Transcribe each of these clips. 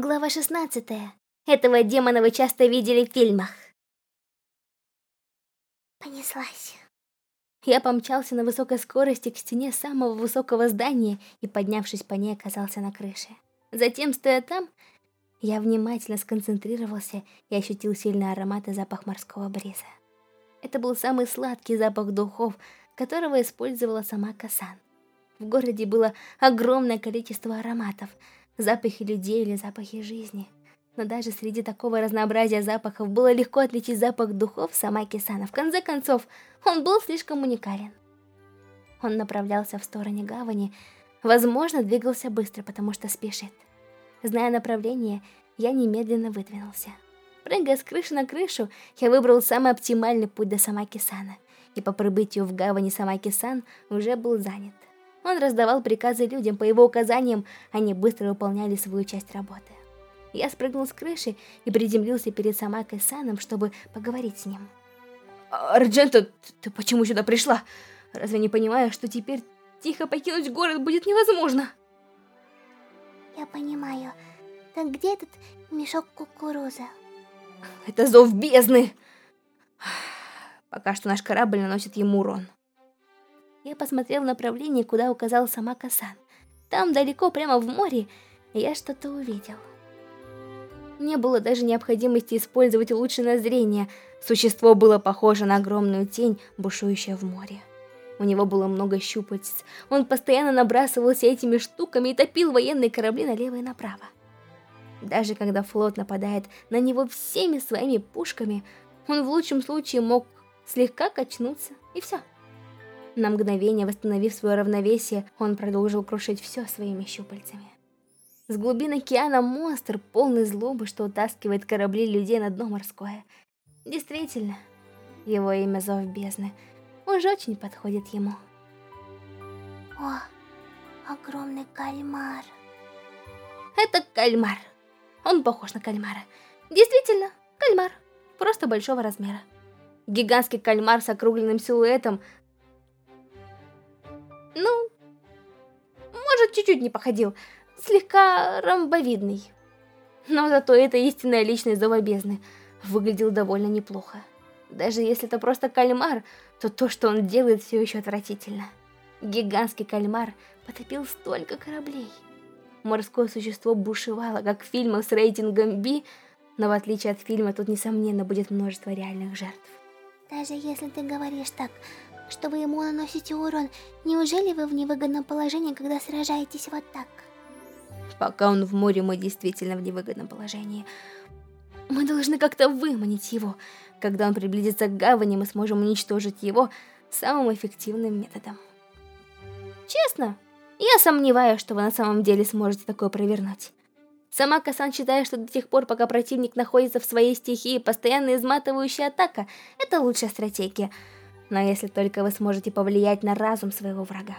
Глава 16. Этого демона вы часто видели в фильмах. Понеслась. Я помчался на высокой скорости к стене самого высокого здания и, поднявшись по ней, оказался на крыше. Затем, стоя там, я внимательно сконцентрировался и ощутил сильный аромат и запах морского бриза. Это был самый сладкий запах духов, которого использовала сама Касан. В городе было огромное количество ароматов, запахи людей или запахи жизни. Но даже среди такого разнообразия запахов было легко отличить запах духов сама Кисана. В конце концов, он был слишком уникален. Он направлялся в сторону гавани, возможно, двигался быстро, потому что спешит. Зная направление, я немедленно выдвинулся. Прыгая с крыши на крышу, я выбрал самый оптимальный путь до Самаки-сана, и по прибытию в гавани Самаки-сан уже был занят. Он раздавал приказы людям, по его указаниям они быстро выполняли свою часть работы. Я спрыгнул с крыши и приземлился перед Самакой-саном, чтобы поговорить с ним. «Арджента, ты почему сюда пришла? Разве не понимаешь, что теперь тихо покинуть город будет невозможно?» Я понимаю. Так где этот мешок кукурузы? Это зов бездны! Пока что наш корабль наносит ему урон. Я посмотрел в направлении, куда указал сама Касан. Там, далеко, прямо в море, я что-то увидел. Не было даже необходимости использовать улучшенное зрение. Существо было похоже на огромную тень, бушующую в море. У него было много щупальц. Он постоянно набрасывался этими штуками и топил военные корабли налево и направо. Даже когда флот нападает на него всеми своими пушками, он в лучшем случае мог слегка качнуться, и все. На мгновение восстановив свое равновесие, он продолжил крушить все своими щупальцами. С глубин океана монстр, полный злобы, что утаскивает корабли людей на дно морское. Действительно, его имя Зов Бездны уже очень подходит ему. О, огромный кальмар. Это кальмар. Он похож на кальмара. Действительно, кальмар. Просто большого размера. Гигантский кальмар с округленным силуэтом, чуть-чуть не походил, слегка ромбовидный. Но зато это истинная личность Зова выглядел довольно неплохо. Даже если это просто кальмар, то то, что он делает, все еще отвратительно. Гигантский кальмар потопил столько кораблей. Морское существо бушевало, как в фильмах с рейтингом B, но в отличие от фильма, тут, несомненно, будет множество реальных жертв. Даже если ты говоришь так, что вы ему наносите урон. Неужели вы в невыгодном положении, когда сражаетесь вот так? Пока он в море, мы действительно в невыгодном положении. Мы должны как-то выманить его. Когда он приблизится к гавани, мы сможем уничтожить его самым эффективным методом. Честно, я сомневаюсь, что вы на самом деле сможете такое провернуть. Сама Касан считает, что до тех пор, пока противник находится в своей стихии, постоянно изматывающая атака — это лучшая стратегия — но если только вы сможете повлиять на разум своего врага.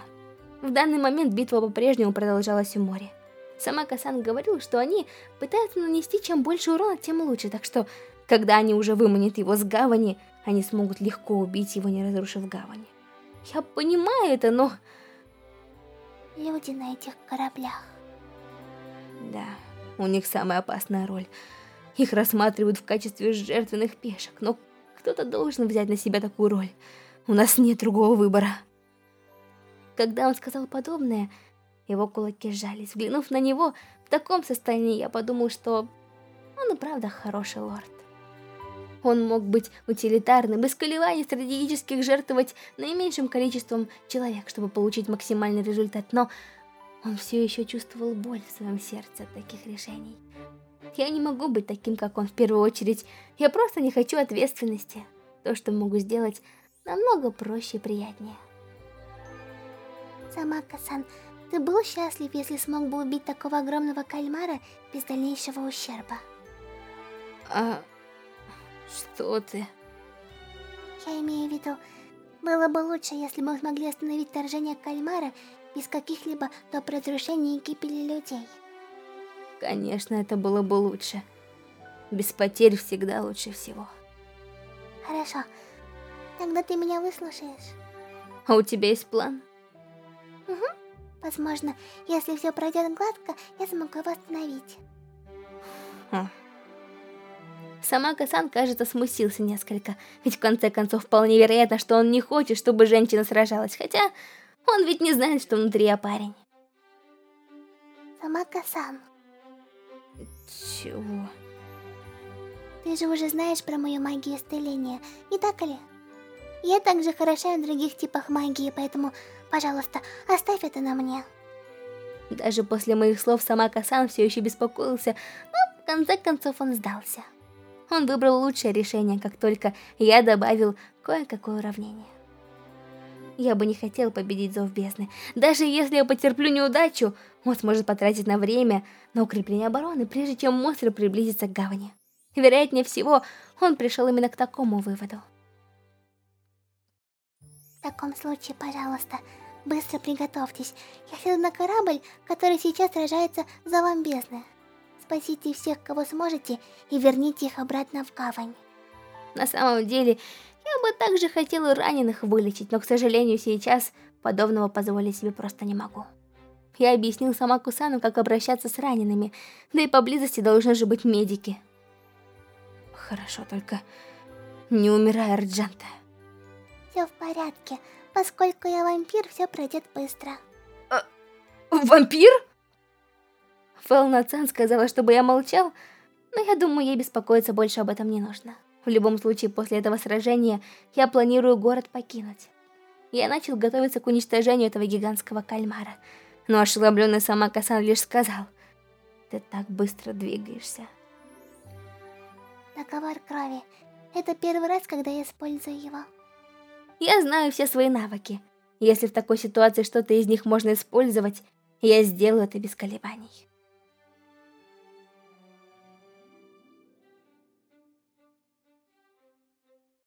В данный момент битва по-прежнему продолжалась у моря. Сама Касан говорил, что они пытаются нанести чем больше урона, тем лучше, так что, когда они уже выманят его с гавани, они смогут легко убить его, не разрушив гавани. Я понимаю это, но... Люди на этих кораблях. Да, у них самая опасная роль. Их рассматривают в качестве жертвенных пешек, но кто-то должен взять на себя такую роль. У нас нет другого выбора. Когда он сказал подобное, его кулаки сжались. Взглянув на него, в таком состоянии я подумал, что он и правда хороший лорд. Он мог быть утилитарным, без колебаний стратегических жертвовать наименьшим количеством человек, чтобы получить максимальный результат, но он все еще чувствовал боль в своем сердце от таких решений. Я не могу быть таким, как он в первую очередь. Я просто не хочу ответственности. То, что могу сделать, намного проще и приятнее. Самака-сан, ты был счастлив, если смог бы убить такого огромного кальмара без дальнейшего ущерба? А... что ты? Я имею в виду, было бы лучше, если бы мы смогли остановить вторжение кальмара без каких-либо доп. разрушений и гибели людей. Конечно, это было бы лучше. Без потерь всегда лучше всего. Хорошо. Тогда ты меня выслушаешь. А у тебя есть план? Угу. Возможно, если все пройдет гладко, я смогу его остановить. Хм. Сама Касан, кажется, смутился несколько, ведь в конце концов вполне вероятно, что он не хочет, чтобы женщина сражалась, хотя он ведь не знает, что внутри я парень. Сама Касан. Чего? Ты же уже знаешь про мою магию исцеления, не так ли? Я также хороша в других типах магии, поэтому, пожалуйста, оставь это на мне. Даже после моих слов сама Касан все еще беспокоился, но в конце концов он сдался. Он выбрал лучшее решение, как только я добавил кое-какое уравнение. Я бы не хотел победить Зов Бездны. Даже если я потерплю неудачу, он сможет потратить на время на укрепление обороны, прежде чем монстр приблизится к гавани. Вероятнее всего, он пришел именно к такому выводу. В таком случае, пожалуйста, быстро приготовьтесь. Я сяду на корабль, который сейчас сражается за вам бездны. Спасите всех, кого сможете, и верните их обратно в гавань. На самом деле, я бы также хотела раненых вылечить, но, к сожалению, сейчас подобного позволить себе просто не могу. Я объяснил сама Кусану, как обращаться с ранеными, да и поблизости должны же быть медики. Хорошо, только не умирай, Арджанта. Все в порядке. Поскольку я вампир, все пройдет быстро. А, вампир? Фэлна-цан сказала, чтобы я молчал, но я думаю, ей беспокоиться больше об этом не нужно. В любом случае, после этого сражения я планирую город покинуть. Я начал готовиться к уничтожению этого гигантского кальмара, но ошеломленный сама Касан лишь сказал, «Ты так быстро двигаешься». Договор крови. Это первый раз, когда я использую его. Я знаю все свои навыки. Если в такой ситуации что-то из них можно использовать, я сделаю это без колебаний.